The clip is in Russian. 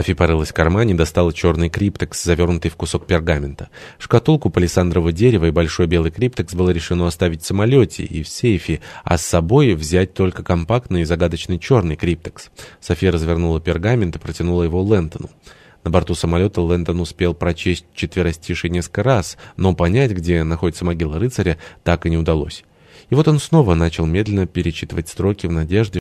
Софи порылась в кармане и достала черный криптекс, завернутый в кусок пергамента. Шкатулку палисандрового дерева и большой белый криптекс было решено оставить в самолете и в сейфе, а с собой взять только компактный и загадочный черный криптекс. Софи развернула пергамент и протянула его Лентону. На борту самолета Лэндон успел прочесть четверостишие несколько раз, но понять, где находится могила рыцаря, так и не удалось. И вот он снова начал медленно перечитывать строки в надежде,